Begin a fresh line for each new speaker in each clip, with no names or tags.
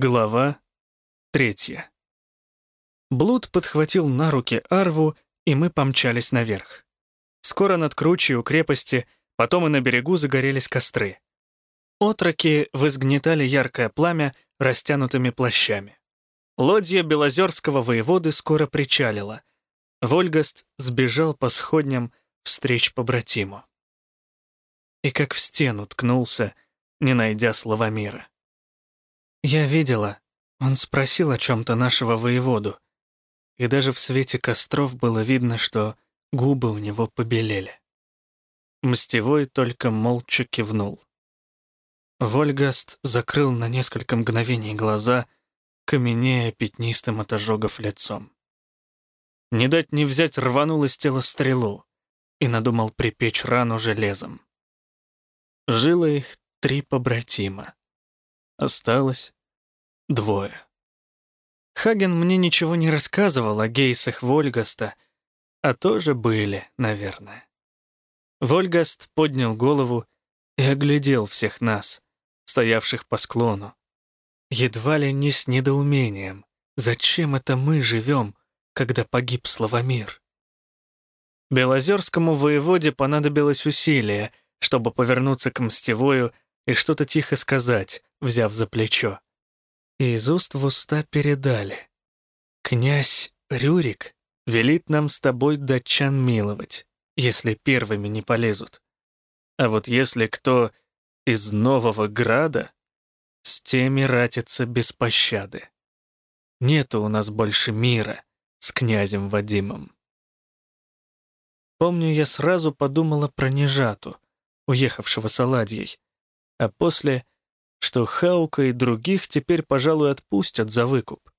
Глава третья. Блуд подхватил на руки Арву, и мы помчались наверх. Скоро над кручей у крепости, потом и на берегу загорелись костры. Отроки возгнетали яркое пламя растянутыми плащами. Лодья Белозерского воеводы скоро причалила. Вольгаст сбежал по сходням встреч побратиму. И как в стену ткнулся, не найдя слова мира. Я видела. Он спросил о чем-то нашего воеводу. И даже в свете костров было видно, что губы у него побелели. Мстевой только молча кивнул. Вольгаст закрыл на несколько мгновений глаза, каменея пятнистым от ожогов лицом. Не дать не взять рванул из тела стрелу и надумал припечь рану железом. Жило их три побратима. Осталось двое. Хаген мне ничего не рассказывал о гейсах Вольгаста, а тоже были, наверное. Вольгаст поднял голову и оглядел всех нас, стоявших по склону. Едва ли не с недоумением. Зачем это мы живем, когда погиб Славомир? Белозерскому воеводе понадобилось усилие, чтобы повернуться к Мстевою и что-то тихо сказать, взяв за плечо. И из уст в уста передали. «Князь Рюрик велит нам с тобой датчан миловать, если первыми не полезут. А вот если кто из Нового Града, с теми ратится без пощады. Нету у нас больше мира с князем Вадимом». Помню, я сразу подумала про Нежату, уехавшего с Аладьей, а после, что Хаука и других теперь, пожалуй, отпустят за выкуп.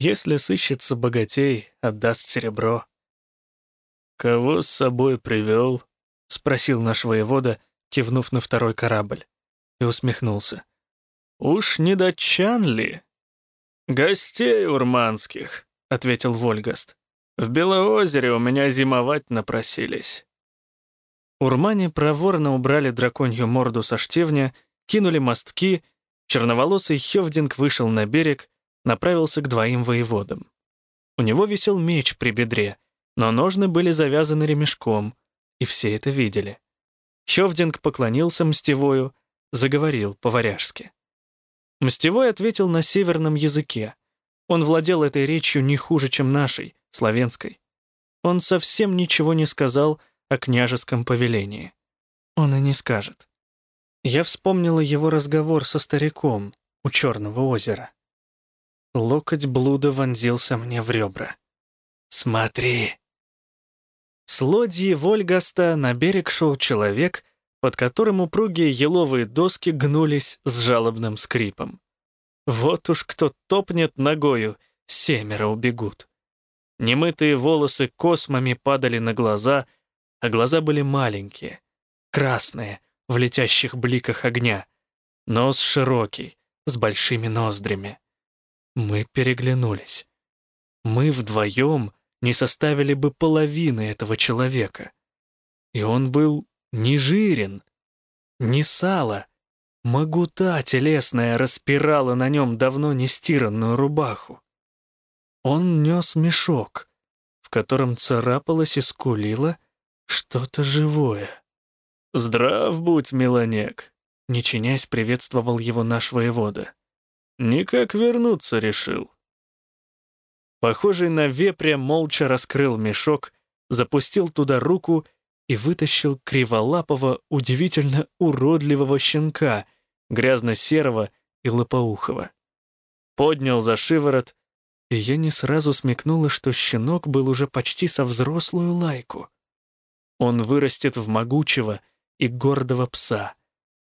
Если сыщется богатей, отдаст серебро. «Кого с собой привел?» — спросил наш воевода, кивнув на второй корабль, и усмехнулся. «Уж не датчан ли?» «Гостей урманских», — ответил Вольгаст. «В Белоозере у меня зимовать напросились». Урмане проворно убрали драконью морду со штевня, кинули мостки, черноволосый Хевдинг вышел на берег, направился к двоим воеводам. У него висел меч при бедре, но ножны были завязаны ремешком, и все это видели. Хевдинг поклонился Мстевою, заговорил по-варяжски. Мстевой ответил на северном языке. Он владел этой речью не хуже, чем нашей, славянской. Он совсем ничего не сказал, о княжеском повелении. Он и не скажет. Я вспомнила его разговор со стариком у Черного озера. Локоть блуда вонзился мне в ребра. «Смотри!» С лодьи Вольгаста на берег шел человек, под которым упругие еловые доски гнулись с жалобным скрипом. Вот уж кто топнет ногою, семеро убегут. Немытые волосы космами падали на глаза — а глаза были маленькие, красные, в летящих бликах огня, нос широкий, с большими ноздрями. Мы переглянулись. Мы вдвоем не составили бы половины этого человека. И он был не жирен, не сало, могута телесная распирала на нем давно не стиранную рубаху. Он нес мешок, в котором царапалась и скулила что-то живое. «Здрав будь, Меланек!» Не чинясь, приветствовал его наш воевода. «Никак вернуться решил». Похожий на вепря молча раскрыл мешок, запустил туда руку и вытащил криволапого, удивительно уродливого щенка, грязно-серого и лопоухого. Поднял за шиворот, и я не сразу смекнула, что щенок был уже почти со взрослую лайку. Он вырастет в могучего и гордого пса.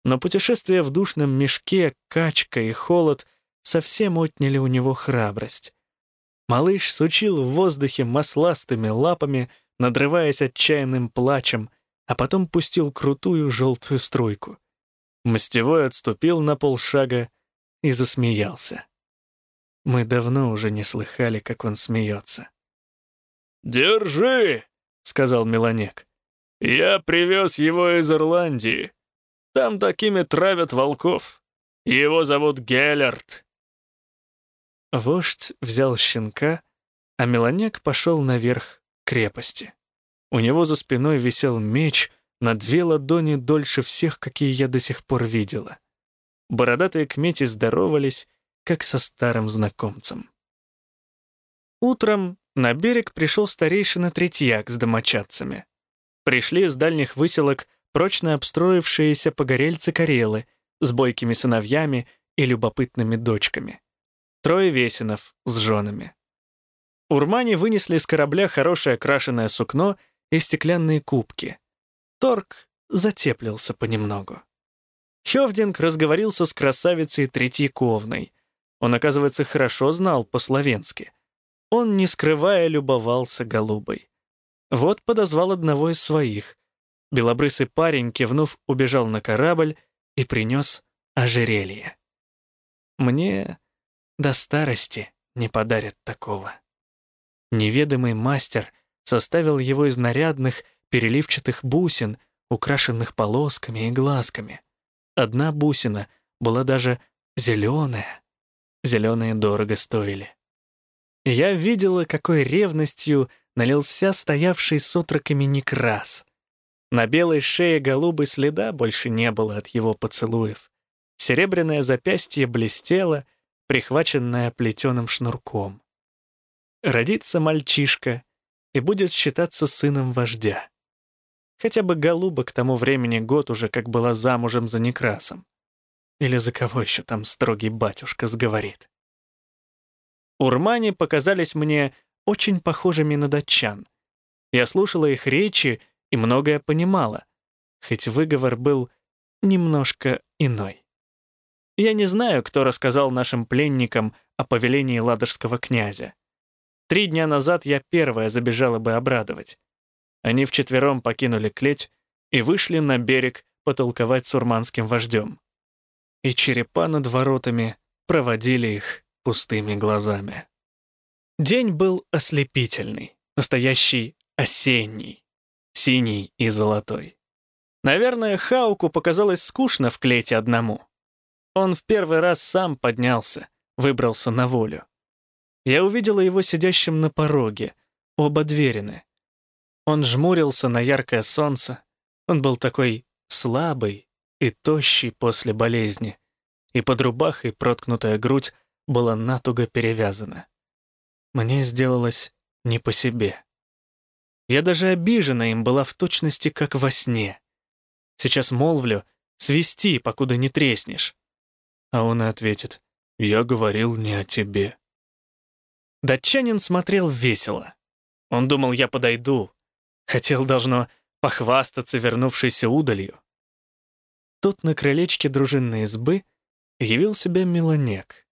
Но путешествие в душном мешке, качка и холод совсем отняли у него храбрость. Малыш сучил в воздухе масластыми лапами, надрываясь отчаянным плачем, а потом пустил крутую желтую струйку. Мстевой отступил на полшага и засмеялся. Мы давно уже не слыхали, как он смеется. «Держи!» — сказал Меланек. Я привез его из Ирландии. Там такими травят волков. Его зовут Геллерт. Вождь взял щенка, а Меланек пошел наверх крепости. У него за спиной висел меч на две ладони дольше всех, какие я до сих пор видела. Бородатые кмети здоровались, как со старым знакомцем. Утром на берег пришел старейшина Третьяк с домочадцами. Пришли с дальних выселок прочно обстроившиеся погорельцы-карелы с бойкими сыновьями и любопытными дочками. Трое весенов с женами. Урмане вынесли с корабля хорошее крашеное сукно и стеклянные кубки. Торг затеплился понемногу. Хёвдинг разговорился с красавицей Третьяковной. Он, оказывается, хорошо знал по-словенски. Он, не скрывая, любовался голубой. Вот подозвал одного из своих. Белобрысый парень, кивнув, убежал на корабль и принес ожерелье. Мне до старости не подарят такого. Неведомый мастер составил его из нарядных, переливчатых бусин, украшенных полосками и глазками. Одна бусина была даже зеленая. Зеленые дорого стоили. Я видела, какой ревностью налился стоявший с отроками некрас. На белой шее голубой следа больше не было от его поцелуев. Серебряное запястье блестело, прихваченное плетеным шнурком. Родится мальчишка и будет считаться сыном вождя. Хотя бы голуба к тому времени год уже как была замужем за Некрасом. Или за кого еще там строгий батюшка сговорит. Урмане показались мне очень похожими на датчан. Я слушала их речи и многое понимала, хоть выговор был немножко иной. Я не знаю, кто рассказал нашим пленникам о повелении ладожского князя. Три дня назад я первая забежала бы обрадовать. Они вчетвером покинули клеть и вышли на берег потолковать с урманским вождем. И черепа над воротами проводили их пустыми глазами. День был ослепительный, настоящий осенний, синий и золотой. Наверное, Хауку показалось скучно в клете одному. Он в первый раз сам поднялся, выбрался на волю. Я увидела его сидящим на пороге, оба дверины. Он жмурился на яркое солнце. Он был такой слабый и тощий после болезни, и под рубахой проткнутая грудь была натуго перевязана. Мне сделалось не по себе. Я даже обижена им была в точности, как во сне. Сейчас молвлю, свисти, покуда не треснешь. А он ответит, «Я говорил не о тебе». Датчанин смотрел весело. Он думал, я подойду. Хотел, должно, похвастаться вернувшейся удалью. Тут на крылечке дружинной избы явил себя Меланек.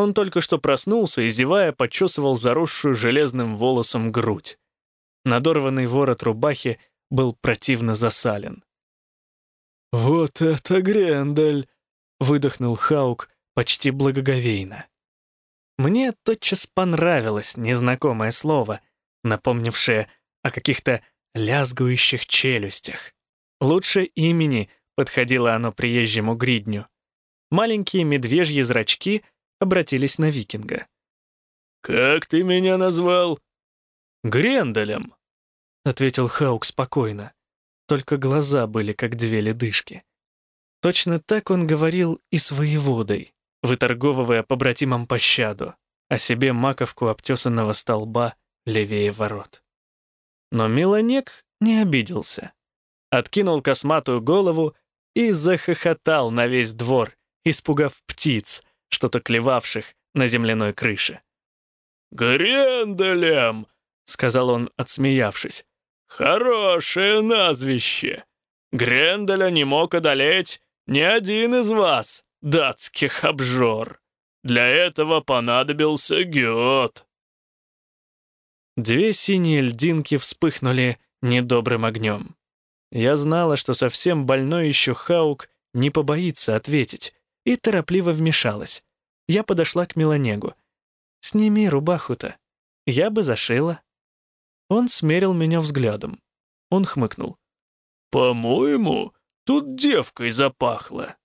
Он только что проснулся и, зевая, почесывал заросшую железным волосом грудь. Надорванный ворот рубахи был противно засален. «Вот это Грендель!» выдохнул Хаук почти благоговейно. Мне тотчас понравилось незнакомое слово, напомнившее о каких-то лязгающих челюстях. Лучше имени подходило оно приезжему гридню. Маленькие медвежьи зрачки обратились на викинга. «Как ты меня назвал?» «Гренделем», — ответил Хаук спокойно. Только глаза были как две ледышки. Точно так он говорил и с воеводой, выторговывая побратимам пощаду, а себе маковку обтесанного столба левее ворот. Но Милонек не обиделся. Откинул косматую голову и захохотал на весь двор, испугав птиц, что-то клевавших на земляной крыше. «Гренделем!» — сказал он, отсмеявшись. «Хорошее назвище! Гренделя не мог одолеть ни один из вас, датских обжор. Для этого понадобился геот». Две синие льдинки вспыхнули недобрым огнем. Я знала, что совсем больной еще Хаук не побоится ответить, и торопливо вмешалась. Я подошла к Меланегу. «Сними рубаху-то. Я бы зашила». Он смерил меня взглядом. Он хмыкнул. «По-моему, Тут девкой запахло.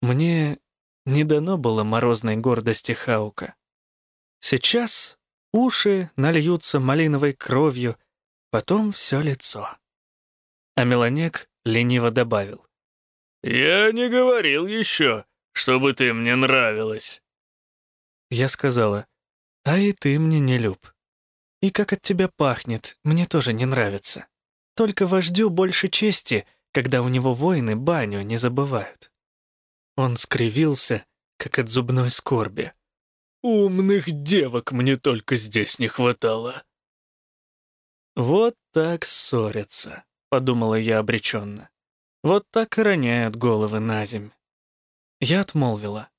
Мне не дано было морозной гордости Хаука. Сейчас уши нальются малиновой кровью, потом все лицо. А Меланек лениво добавил.
«Я не говорил еще, чтобы ты мне нравилась».
Я сказала, «А и ты мне не люб. И как от тебя пахнет, мне тоже не нравится. Только вождю больше чести, когда у него воины баню не забывают». Он скривился, как от зубной скорби.
«Умных девок мне только здесь не хватало».
«Вот так ссорятся», — подумала я обреченно. «Вот так и роняют головы на земь». Я отмолвила.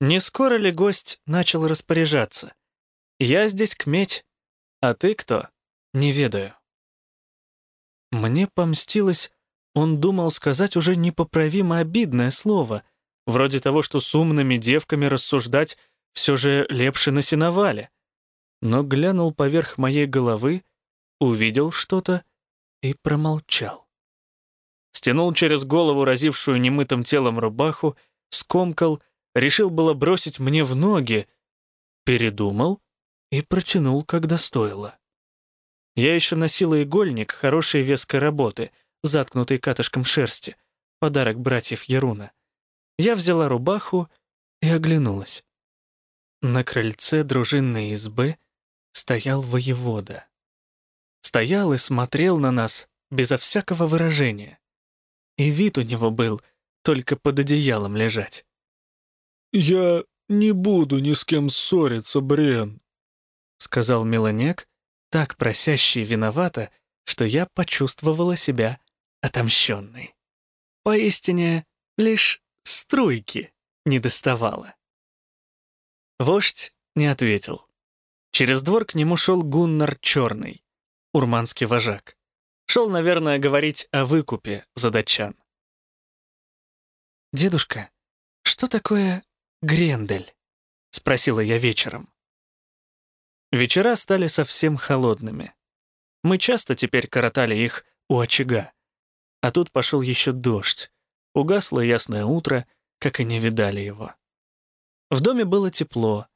«Не скоро ли гость начал распоряжаться? Я здесь кметь, а ты кто? Не ведаю». Мне помстилось, он думал сказать уже непоправимо обидное слово, вроде того, что с умными девками рассуждать все же лепше на сеновале. Но глянул поверх моей головы, увидел что-то и промолчал. Стянул через голову разившую немытым телом рубаху, скомкал, решил было бросить мне в ноги, передумал и протянул, когда стоило. Я еще носила игольник хорошей веской работы, заткнутый катышком шерсти, подарок братьев Яруна. Я взяла рубаху и оглянулась. На крыльце дружинной избы стоял воевода. Стоял и смотрел на нас безо всякого выражения. И вид у него был только под одеялом лежать.
«Я не буду ни с кем ссориться, Брен», —
сказал Меланек, так просящий виновата, что я почувствовала себя отомщенной. Поистине, лишь струйки не доставало. Вождь не ответил. Через двор к нему шел Гуннар Черный, урманский вожак. Шел, наверное, говорить о выкупе за датчан. «Дедушка, что такое Грендель?» — спросила я вечером. Вечера стали совсем холодными. Мы часто теперь коротали их у очага. А тут пошел еще дождь. Угасло ясное утро, как и не видали его. В доме было тепло.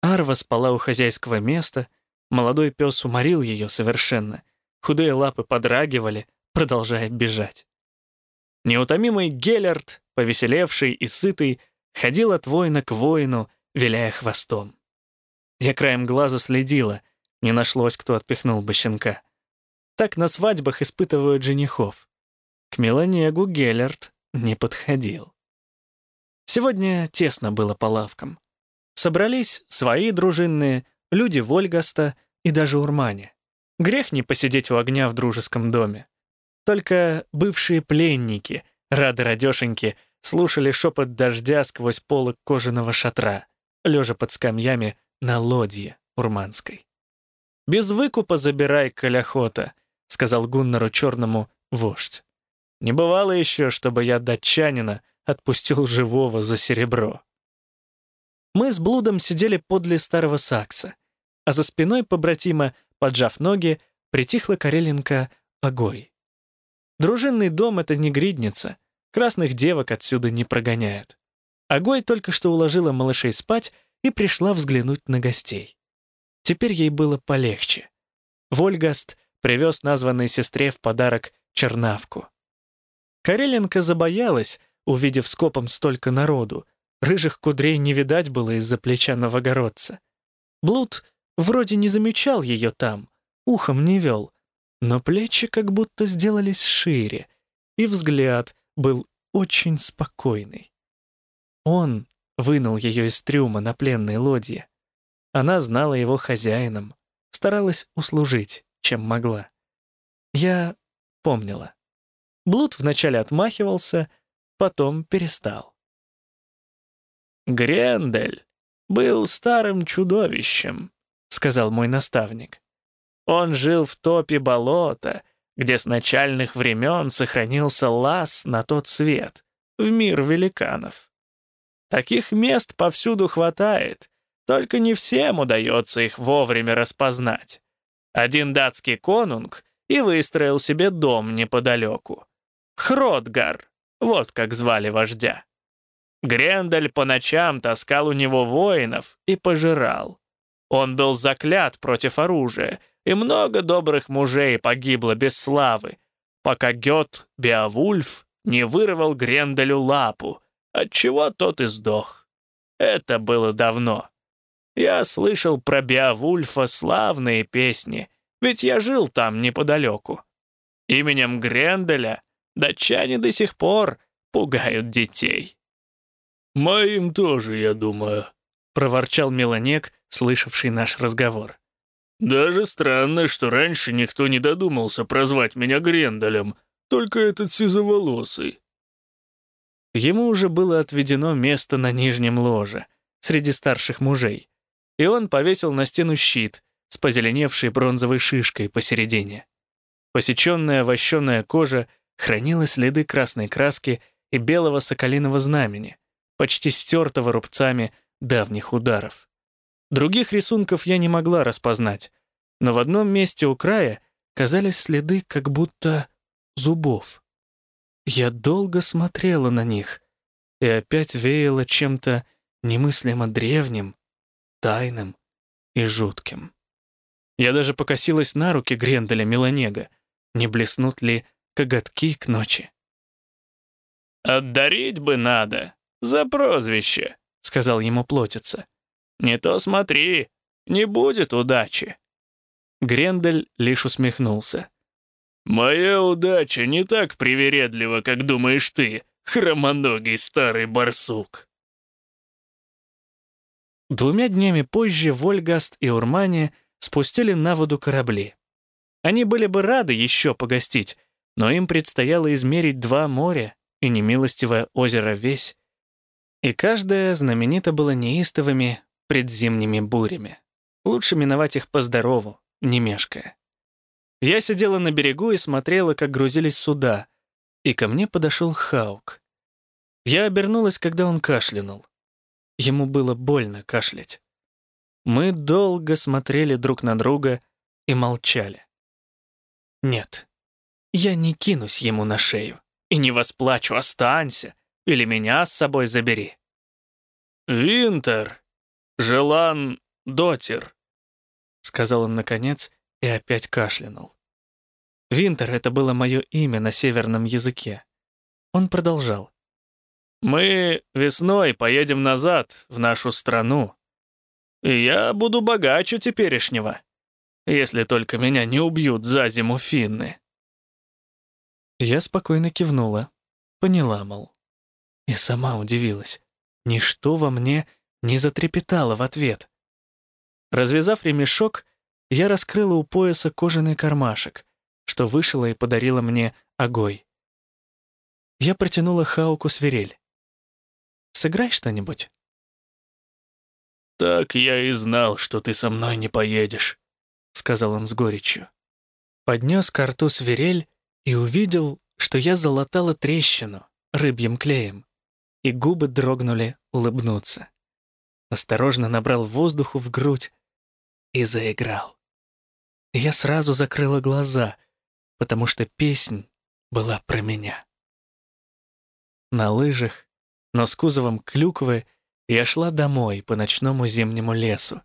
Арва спала у хозяйского места, молодой пес уморил ее совершенно. Худые лапы подрагивали, продолжая бежать. Неутомимый Геллерт, повеселевший и сытый, ходил от воина к воину, виляя хвостом. Я краем глаза следила, не нашлось, кто отпихнул бы щенка. Так на свадьбах испытывают женихов. К Меланегу Геллерт не подходил. Сегодня тесно было по лавкам. Собрались свои дружинные, люди Вольгаста и даже Урмане. Грех не посидеть у огня в дружеском доме. Только бывшие пленники, рады радешеньки, слушали шепот дождя сквозь полок кожаного шатра, лежа под скамьями на лодье урманской. «Без выкупа забирай, коль охота», — сказал Гуннару Черному вождь. «Не бывало еще, чтобы я датчанина отпустил живого за серебро». Мы с Блудом сидели подле старого сакса, а за спиной побратима, поджав ноги, притихла Кареленко Огой. Дружинный дом — это не гридница, красных девок отсюда не прогоняют. Огой только что уложила малышей спать и пришла взглянуть на гостей. Теперь ей было полегче. Вольгаст привез названной сестре в подарок чернавку. Кареленко забоялась, увидев скопом столько народу. Рыжих кудрей не видать было из-за плеча новогородца. Блуд вроде не замечал ее там, ухом не вел, но плечи как будто сделались шире, и взгляд был очень спокойный. Он вынул ее из трюма на пленной лодье. Она знала его хозяином, старалась услужить, чем могла. Я помнила. Блуд вначале отмахивался, потом перестал. «Грендель был старым чудовищем», — сказал мой наставник. «Он жил в топе болота, где с начальных времен сохранился лаз на тот свет, в мир великанов. Таких мест повсюду хватает, только не всем удается их вовремя распознать. Один датский конунг и выстроил себе дом неподалеку. Хродгар, вот как звали вождя. Грендель по ночам таскал у него воинов и пожирал. Он был заклят против оружия, и много добрых мужей погибло без славы, пока Гет Беовульф не вырвал Гренделю лапу, отчего тот и сдох. Это было давно. Я слышал про Беовульфа славные песни, ведь я жил там неподалеку. Именем Гренделя датчане до сих пор пугают детей.
«Моим тоже, я думаю», —
проворчал Меланек, слышавший наш разговор.
«Даже странно, что раньше никто не додумался прозвать меня Гренделем, только этот сизоволосый».
Ему уже было отведено место на нижнем ложе, среди старших мужей, и он повесил на стену щит с позеленевшей бронзовой шишкой посередине. Посеченная вощеная кожа хранила следы красной краски и белого соколиного знамени, почти стертого рубцами давних ударов. Других рисунков я не могла распознать, но в одном месте у края казались следы как будто зубов. Я долго смотрела на них, и опять веяло чем-то немыслимо древним, тайным и жутким. Я даже покосилась на руки Гренделя Меланега, не блеснут ли коготки к ночи.
«Отдарить бы надо за прозвище», — сказал ему плотица. «Не то смотри, не будет удачи».
Грендель лишь усмехнулся.
«Моя удача не так привередлива, как думаешь ты, хромоногий старый барсук».
Двумя днями позже Вольгаст и Урмане спустили на воду корабли. Они были бы рады еще погостить, но им предстояло измерить два моря и немилостивое озеро Весь, и каждое знаменито было неистовыми предзимними бурями. Лучше миновать их по-здорову, не мешкая. Я сидела на берегу и смотрела, как грузились суда, и ко мне подошел Хаук. Я обернулась, когда он кашлянул. Ему было больно кашлять. Мы долго смотрели друг на друга и молчали. Нет, я не кинусь ему на шею и не восплачу, останься, или меня с собой забери.
«Винтер, желан дотер», —
сказал он наконец и опять кашлянул. Винтер — это было мое имя на северном языке. Он продолжал.
«Мы весной поедем назад, в нашу страну, и я буду богаче теперешнего, если только меня не убьют за зиму финны».
Я спокойно кивнула, поняла, мол. И сама удивилась. Ничто во мне не затрепетало в ответ. Развязав ремешок, я раскрыла у пояса кожаный кармашек, что вышила и подарила мне огой. Я протянула Хауку свирель. «Сыграй что-нибудь».
«Так я и знал, что ты со мной не поедешь», —
сказал он с горечью. Поднес к рту свирель и увидел, что я залатала трещину рыбьим клеем, и губы дрогнули улыбнуться. Осторожно набрал воздуху в грудь и заиграл. я сразу закрыла глаза, потому что песнь была про меня. На лыжах, но с кузовом клюквы, я шла домой по ночному зимнему лесу,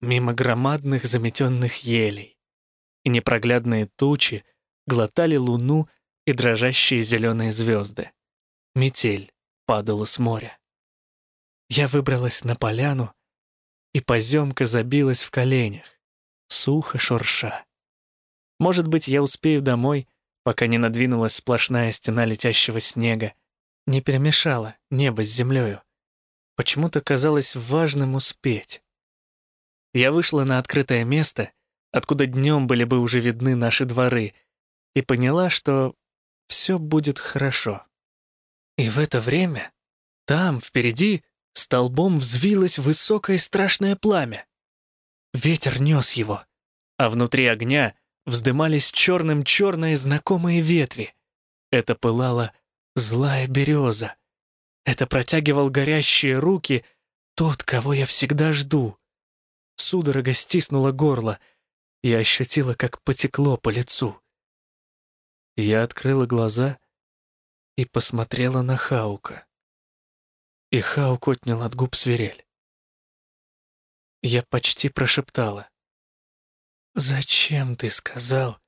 мимо громадных заметенных елей, и непроглядные тучи глотали луну и дрожащие зеленые звезды. Метель падала с моря. Я выбралась на поляну, и поземка забилась в коленях, сухо шурша. Может быть, я успею домой, пока не надвинулась сплошная стена летящего снега, не перемешала небо с землею. Почему-то казалось важным успеть. Я вышла на открытое место, откуда днем были бы уже видны наши дворы, и поняла, что все будет хорошо. И в это время там, впереди, столбом взвилось высокое страшное пламя. Ветер нес его, а внутри огня вздымались черным черные знакомые ветви. Это пылала злая береза. Это протягивал горящие руки тот, кого я всегда жду. Судорога стиснула горло и ощутила, как потекло по лицу. Я открыла глаза и посмотрела на Хаука. и Хаук отнял от губ свирель. Я почти прошептала. «Зачем ты сказал,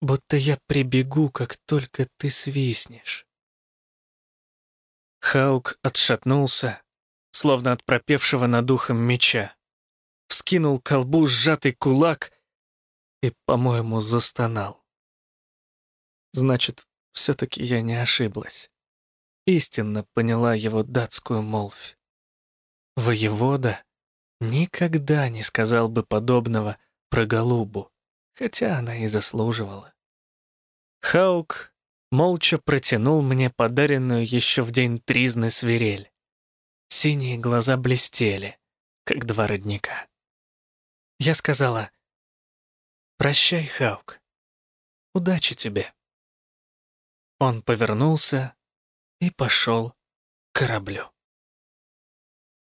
будто я прибегу, как только ты свистнешь?» Хаук отшатнулся, словно от пропевшего над ухом меча, вскинул колбу сжатый кулак и, по-моему, застонал. Значит, все-таки я не ошиблась. Истинно поняла его датскую молвь. Воевода никогда не сказал бы подобного про голубу, хотя она и заслуживала. Хаук молча протянул мне подаренную еще в день тризны свирель. Синие глаза блестели, как два родника. Я сказала, «Прощай, Хаук. Удачи тебе». Он повернулся и пошел к кораблю.